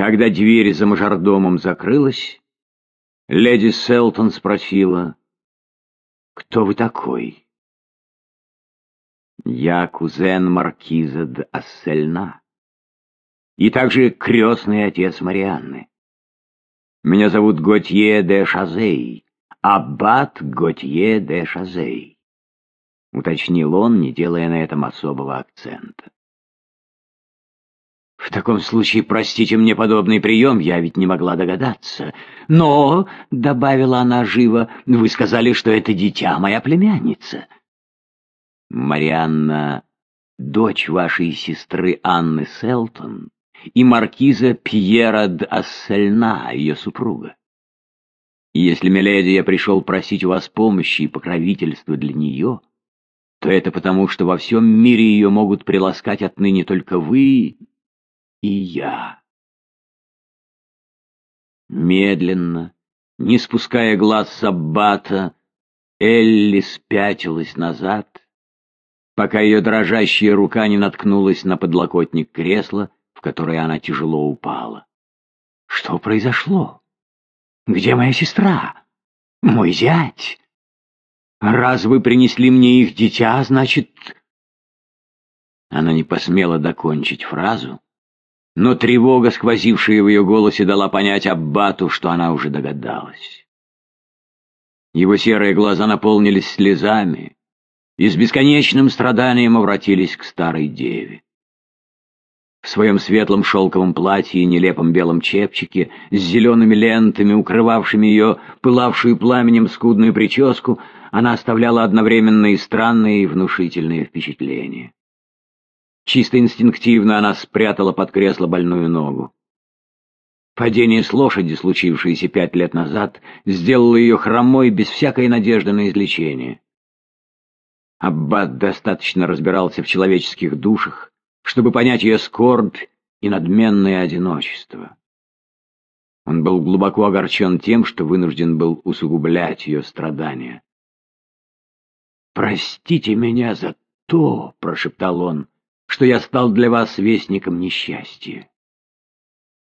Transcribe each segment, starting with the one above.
Когда дверь за мажордомом закрылась, леди Селтон спросила, «Кто вы такой?» «Я кузен маркиза де Ассельна и также крестный отец Марианны. Меня зовут Готье де Шазей, аббат Готье де Шазей», — уточнил он, не делая на этом особого акцента. В таком случае, простите мне подобный прием, я ведь не могла догадаться. Но, — добавила она живо, — вы сказали, что это дитя моя племянница. Марианна — дочь вашей сестры Анны Селтон и маркиза Пьера д'Ассельна, ее супруга. если, миледи, я пришел просить у вас помощи и покровительства для нее, то это потому, что во всем мире ее могут приласкать отныне только вы и я. Медленно, не спуская глаз с аббата, Элли спятилась назад, пока ее дрожащая рука не наткнулась на подлокотник кресла, в которое она тяжело упала. Что произошло? Где моя сестра? Мой зять? Раз вы принесли мне их дитя, значит... Она не посмела докончить фразу, но тревога, сквозившая в ее голосе, дала понять Аббату, что она уже догадалась. Его серые глаза наполнились слезами и с бесконечным страданием обратились к старой деве. В своем светлом шелковом платье и нелепом белом чепчике с зелеными лентами, укрывавшими ее пылавшую пламенем скудную прическу, она оставляла одновременно и странные, и внушительные впечатления. Чисто инстинктивно она спрятала под кресло больную ногу. Падение с лошади, случившееся пять лет назад, сделало ее хромой без всякой надежды на излечение. Аббат достаточно разбирался в человеческих душах, чтобы понять ее скорбь и надменное одиночество. Он был глубоко огорчен тем, что вынужден был усугублять ее страдания. «Простите меня за то», — прошептал он, что я стал для вас вестником несчастья.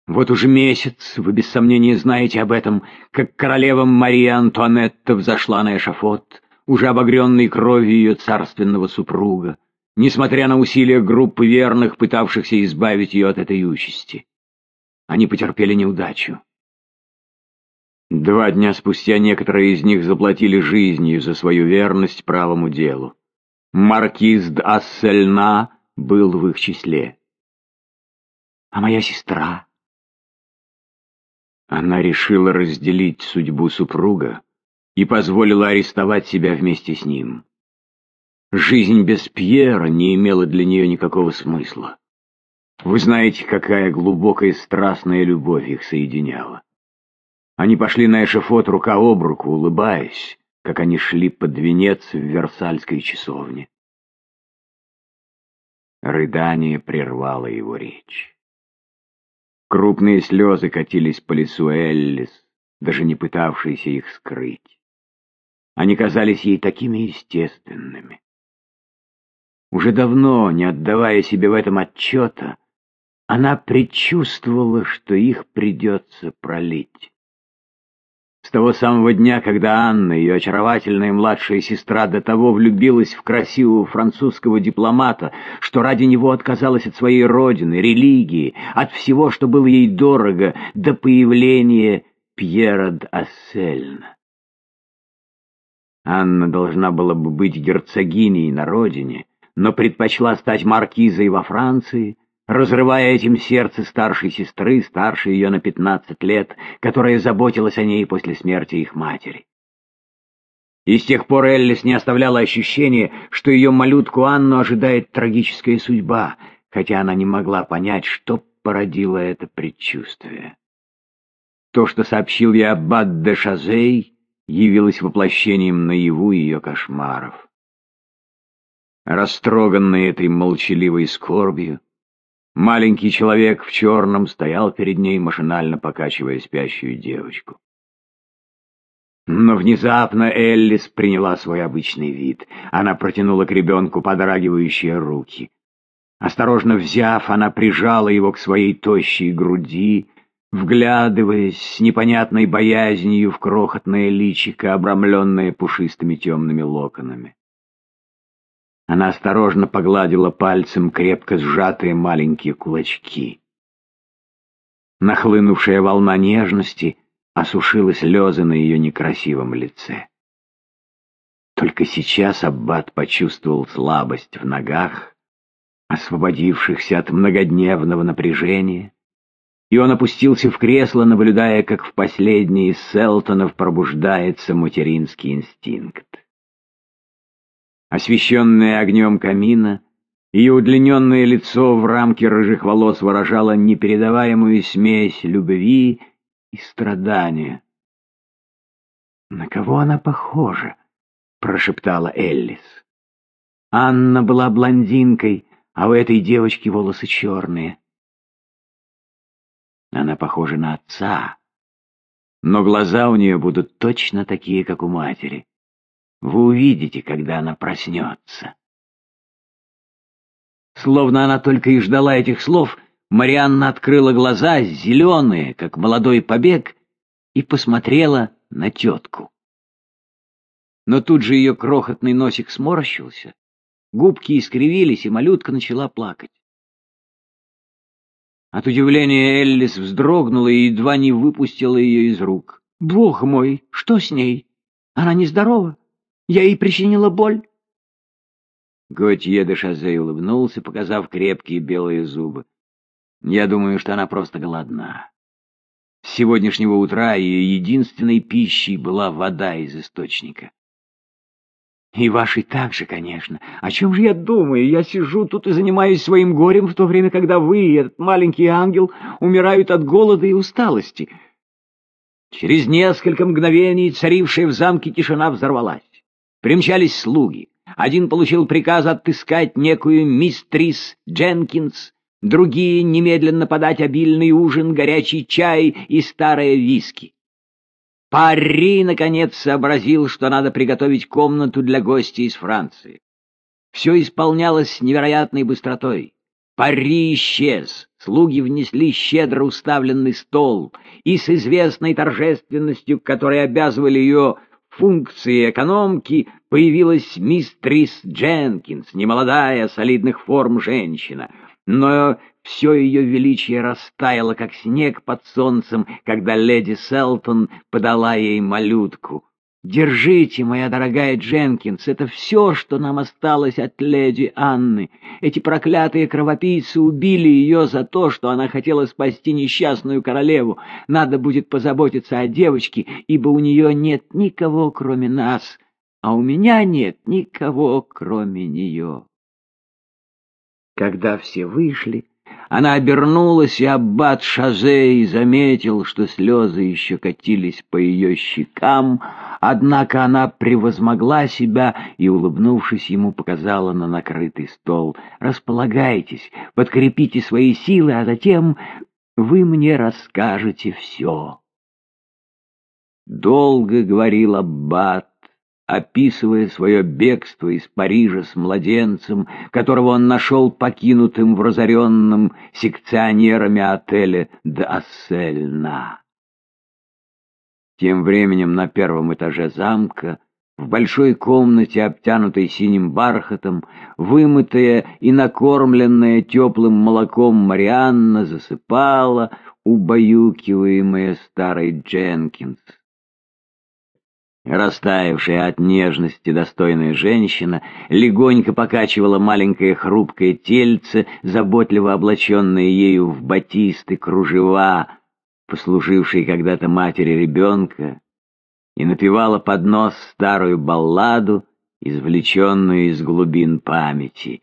Вот уже месяц, вы без сомнения знаете об этом, как королева Мария Антуанетта взошла на эшафот, уже обогренной кровью ее царственного супруга, несмотря на усилия группы верных, пытавшихся избавить ее от этой участи. Они потерпели неудачу. Два дня спустя некоторые из них заплатили жизнью за свою верность правому делу. Маркиз д'Ассельна был в их числе. А моя сестра? Она решила разделить судьбу супруга и позволила арестовать себя вместе с ним. Жизнь без Пьера не имела для нее никакого смысла. Вы знаете, какая глубокая страстная любовь их соединяла. Они пошли на эшефот рука об руку, улыбаясь, как они шли под венец в Версальской часовне. Рыдание прервало его речь. Крупные слезы катились по лицу Эллис, даже не пытавшейся их скрыть. Они казались ей такими естественными. Уже давно, не отдавая себе в этом отчета, она предчувствовала, что их придется пролить. Того самого дня, когда Анна, ее очаровательная младшая сестра, до того влюбилась в красивого французского дипломата, что ради него отказалась от своей родины, религии, от всего, что было ей дорого, до появления Пьера д'Ассельна. Анна должна была бы быть герцогиней на родине, но предпочла стать маркизой во Франции, разрывая этим сердце старшей сестры, старше ее на пятнадцать лет, которая заботилась о ней после смерти их матери. И с тех пор Эллис не оставляла ощущения, что ее малютку Анну ожидает трагическая судьба, хотя она не могла понять, что породило это предчувствие. То, что сообщил ей Аббат де Шазей, явилось воплощением наяву ее кошмаров. Растроганный этой молчаливой скорбью, Маленький человек в черном стоял перед ней, машинально покачивая спящую девочку. Но внезапно Эллис приняла свой обычный вид. Она протянула к ребенку подрагивающие руки. Осторожно взяв, она прижала его к своей тощей груди, вглядываясь с непонятной боязнью в крохотное личико, обрамленное пушистыми темными локонами. Она осторожно погладила пальцем крепко сжатые маленькие кулачки. Нахлынувшая волна нежности осушила слезы на ее некрасивом лице. Только сейчас Аббат почувствовал слабость в ногах, освободившихся от многодневного напряжения, и он опустился в кресло, наблюдая, как в последней из Селтонов пробуждается материнский инстинкт. Освещенное огнем камина, ее удлиненное лицо в рамке рыжих волос выражало непередаваемую смесь любви и страдания. «На кого она похожа?» — прошептала Эллис. Анна была блондинкой, а у этой девочки волосы черные. Она похожа на отца, но глаза у нее будут точно такие, как у матери. Вы увидите, когда она проснется. Словно она только и ждала этих слов, Марианна открыла глаза, зеленые, как молодой побег, и посмотрела на тетку. Но тут же ее крохотный носик сморщился, губки искривились, и малютка начала плакать. От удивления Эллис вздрогнула и едва не выпустила ее из рук. «Бог мой, что с ней? Она нездорова?» Я ей причинила боль. Готье де Шазе улыбнулся, показав крепкие белые зубы. Я думаю, что она просто голодна. С сегодняшнего утра ее единственной пищей была вода из источника. И вашей также, конечно. О чем же я думаю? Я сижу тут и занимаюсь своим горем, в то время, когда вы, этот маленький ангел, умирают от голода и усталости. Через несколько мгновений царившая в замке тишина взорвалась. Примчались слуги. Один получил приказ отыскать некую мистрис Дженкинс, другие немедленно подать обильный ужин, горячий чай и старое виски. Пари, наконец, сообразил, что надо приготовить комнату для гостей из Франции. Все исполнялось с невероятной быстротой. Пари исчез, слуги внесли щедро уставленный стол, и с известной торжественностью, которой обязывали ее функции экономки появилась мистрис Дженкинс, немолодая, солидных форм женщина. Но все ее величие растаяло, как снег под солнцем, когда леди Селтон подала ей малютку. Держите, моя дорогая Дженкинс, это все, что нам осталось от леди Анны. Эти проклятые кровопийцы убили ее за то, что она хотела спасти несчастную королеву. Надо будет позаботиться о девочке, ибо у нее нет никого, кроме нас, а у меня нет никого, кроме нее. Когда все вышли, она обернулась, и аббат Шазей заметил, что слезы еще катились по ее щекам, Однако она превозмогла себя и, улыбнувшись ему, показала на накрытый стол. «Располагайтесь, подкрепите свои силы, а затем вы мне расскажете все». Долго говорил Аббат, описывая свое бегство из Парижа с младенцем, которого он нашел покинутым в разоренном секционерами отеля «Д'Ассельна». Тем временем на первом этаже замка, в большой комнате, обтянутой синим бархатом, вымытая и накормленная теплым молоком Марианна засыпала, убаюкиваемая старой Дженкинс. Растаявшая от нежности достойная женщина легонько покачивала маленькое хрупкое тельце, заботливо облаченное ею в батисты, кружева, послужившей когда-то матери ребенка, и напевала под нос старую балладу, извлеченную из глубин памяти.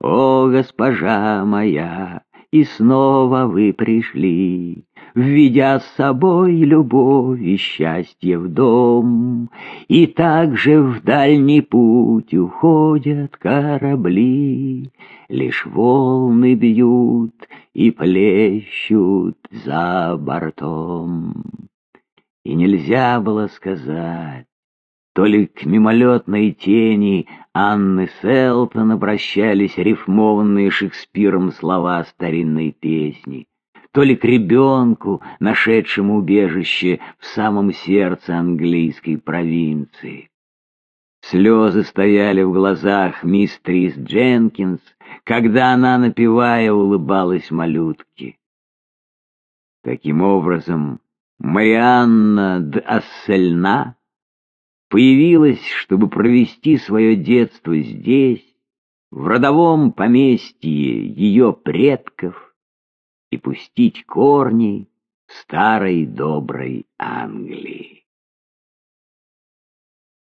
«О, госпожа моя, и снова вы пришли, Введя с собой любовь и счастье в дом, И также в дальний путь уходят корабли, Лишь волны бьют и плещут за бортом. И нельзя было сказать, то ли к мимолетной тени Анны Селтон обращались рифмованные Шекспиром слова старинной песни, то ли к ребенку, нашедшему убежище в самом сердце английской провинции. Слезы стояли в глазах мистерис Дженкинс, когда она, напевая, улыбалась малютке. Таким образом, Марианна д Ассельна появилась, чтобы провести свое детство здесь, в родовом поместье ее предков, и пустить корни старой доброй Англии.